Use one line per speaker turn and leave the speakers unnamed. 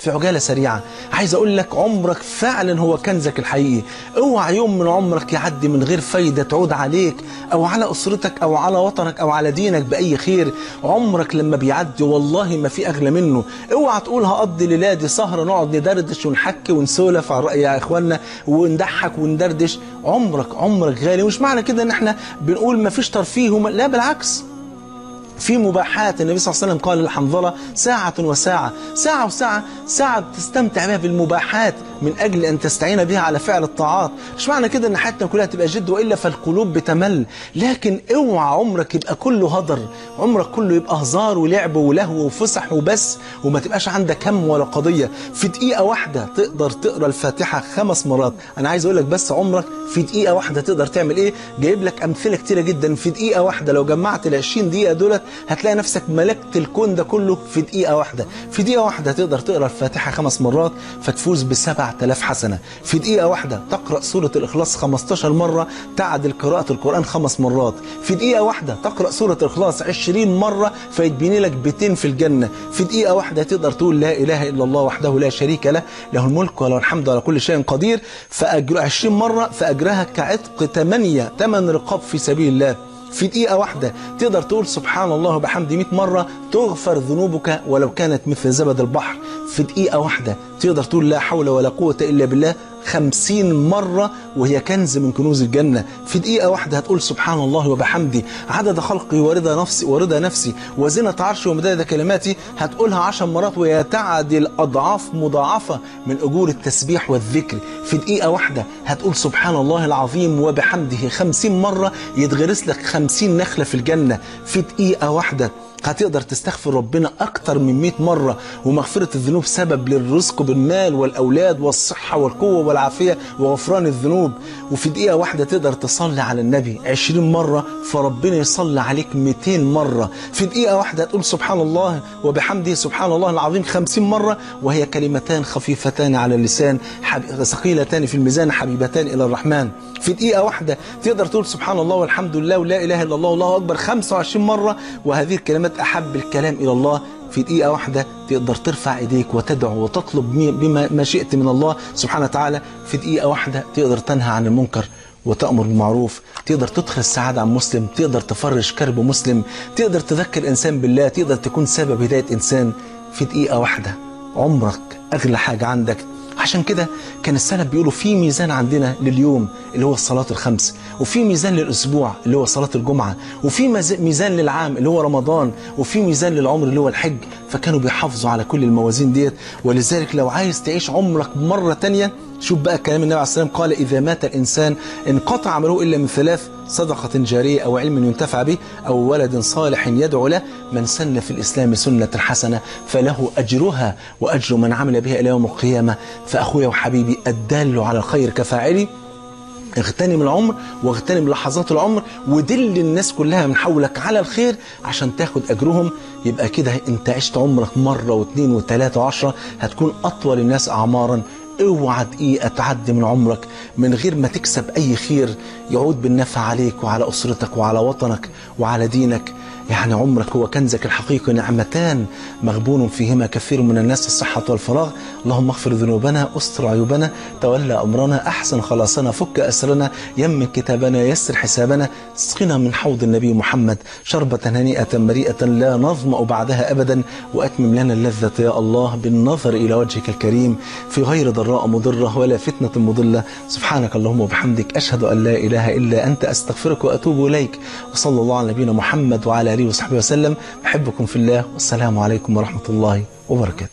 في عجالة سريعة. عايز أقول لك عمرك فعلا هو كنزك الحقيقي. اوعى يوم من عمرك يعدي من غير فايدة تعود عليك أو على أسرتك أو على وطنك أو على دينك بأي خير. عمرك لما بيعدي والله ما في أغلى منه. اوعى تقول هقضي ليلة دي سهرة نقعد ندردش ونحكي ونسولف على رأي يا إخواننا ونضحك وندردش. عمرك عمرك غالي. مش معنى كده إن إحنا بنقول ما فيش ترفيه. لا بالعكس. في مباحات النبي صلى الله عليه وسلم قال للحنظلة ساعة وساعة ساعة وساعة ساعة تستمتع بها بالمباحات من أجل أن تستعين بها على فعل الطاعات. مش معنى كده أن حياتنا كلها تبقى جد وإلا فالقلوب بتمل. لكن اوعى عمرك يبقى كله هدر عمرك كله يبقى هزار ولعب ولهو وفسح وبس وما تبقاش عندك هم ولا قضية. في دقيقة واحدة تقدر تقرأ الفاتحة خمس مرات. أنا عايز أقول لك بس عمرك في دقيقة واحدة تقدر تعمل إيه؟ جايب لك أمثلة كتيرة جدا. في دقيقة واحدة لو جمعت ال 20 دقيقة دولت هتلاقي نفسك ملكت الكون ده كله في دقيقة واحدة. في دقيقة واحدة تقدر تقرأ الفاتحة خمس مرات فتفوز ب 7000 حسنة. في دقيقة واحدة تقرأ سورة الإخلاص 15 مرة تعدل قراءة القرآن خمس مرات. في دقيقة واحدة تقرأ سورة الإخلاص 20 مرة فيتبني لك بيتين في الجنة. في دقيقة واحدة تقدر تقول لا إله إلا الله وحده لا شريك له له الملك وله الحمد على كل شيء قدير. فأجر 20 مرة فأجرها كعتق 8 8 رقاب في سبيل الله. في دقيقة واحدة تقدر تقول سبحان الله وبحمده 100 مرة تغفر ذنوبك ولو كانت مثل زبد البحر. في دقيقة واحدة تقدر تقول لا حول ولا قوة إلا بالله خمسين مرة وهي كنز من كنوز الجنة. في دقيقة واحدة هتقول سبحان الله وبحمده عدد خلقي ورضا نفسي ورضا نفسي. وزنة عرشي ومداد كلماتي هتقولها عشر مرات وهي تعدل أضعاف مضاعفة من أجور التسبيح والذكر. في دقيقة واحدة هتقول سبحان الله العظيم وبحمده خمسين مرة يتغرس لك خمسين نخلة في الجنة. في دقيقة واحدة هتقدر تستغفر ربنا أكتر من 100 مرة ومغفرة الذنوب سبب للرزق بالمال والأولاد والصحة والقوة والعافية وغفران الذنوب. وفي دقيقة واحدة تقدر تصلي على النبي 20 مرة فربنا يصلي عليك 200 مرة. في دقيقة واحدة تقول سبحان الله وبحمده سبحان الله العظيم 50 مرة وهي كلمتان خفيفتان على اللسان ثقيلتان في الميزان حبيبتان إلى الرحمن. في دقيقة واحدة تقدر تقول سبحان الله والحمد لله ولا إله إلا الله والله أكبر 25 مرة وهذه الكلمات أحب الكلام إلى الله في دقيقة واحدة تقدر ترفع إيديك وتدعو وتطلب بما ما شئت من الله سبحانه وتعالى. في دقيقة واحدة تقدر تنهى عن المنكر وتأمر بالمعروف تقدر تدخل السعادة عن مسلم تقدر تفرج كرب مسلم تقدر تذكر إنسان بالله تقدر تكون سبب هداية إنسان. في دقيقة واحدة عمرك أغلى حاجة عندك عشان كده كان السلف بيقولوا في ميزان عندنا لليوم اللي هو الصلاة الخمس وفي ميزان للأسبوع اللي هو صلاة الجمعة وفي ميزان للعام اللي هو رمضان وفي ميزان للعمر اللي هو الحج فكانوا بيحافظوا على كل الموازين ديت. ولذلك لو عايز تعيش عمرك مرة تانية شوف بقى كلام النبي عليه الصلاة والسلام قال إذا مات الإنسان انقطع عمله إلا من ثلاث صدقة جارية أو علم ينتفع به أو ولد صالح يدعو له من سن في الإسلام سنة حسنة فله أجرها وأجر من عمل بها إلى يوم القيامة. فأخويا وحبيبي الدال على الخير كفاعلي. اغتنم العمر واغتنم لحظات العمر ودل الناس كلها من حولك على الخير عشان تاخد أجرهم. يبقى كده انت عشت عمرك مرة واثنين وثلاثة وعشرة هتكون أطول الناس أعمارا. اوعى دقيقة تعدي من عمرك من غير ما تكسب أي خير يعود بالنفع عليك وعلى أسرتك وعلى وطنك وعلى دينك. يعني عمرك هو كنزك الحقيقي نعمتان مغبون فيهما كثير من الناس الصحة والفراغ. اللهم اغفر ذنوبنا استر عيوبنا تولى أمرنا أحسن خلاصنا فك أسرنا يمن كتابنا يسر حسابنا. اسقنا من حوض النبي محمد شربة هنيئة مريئة لا نظمأ بعدها أبدا. وأتمم لنا اللذة يا الله بالنظر إلى وجهك الكريم. في غير ضراء مضرة ولا فتنة مضلة. سبحانك اللهم وبحمدك أشهد أن لا إله إلا أنت أستغفرك وأتوب إليك. وصلى الله على نبينا محمد وعلى آله وصحبه وسلم. بحبكم في الله. والسلام عليكم ورحمة الله وبركاته.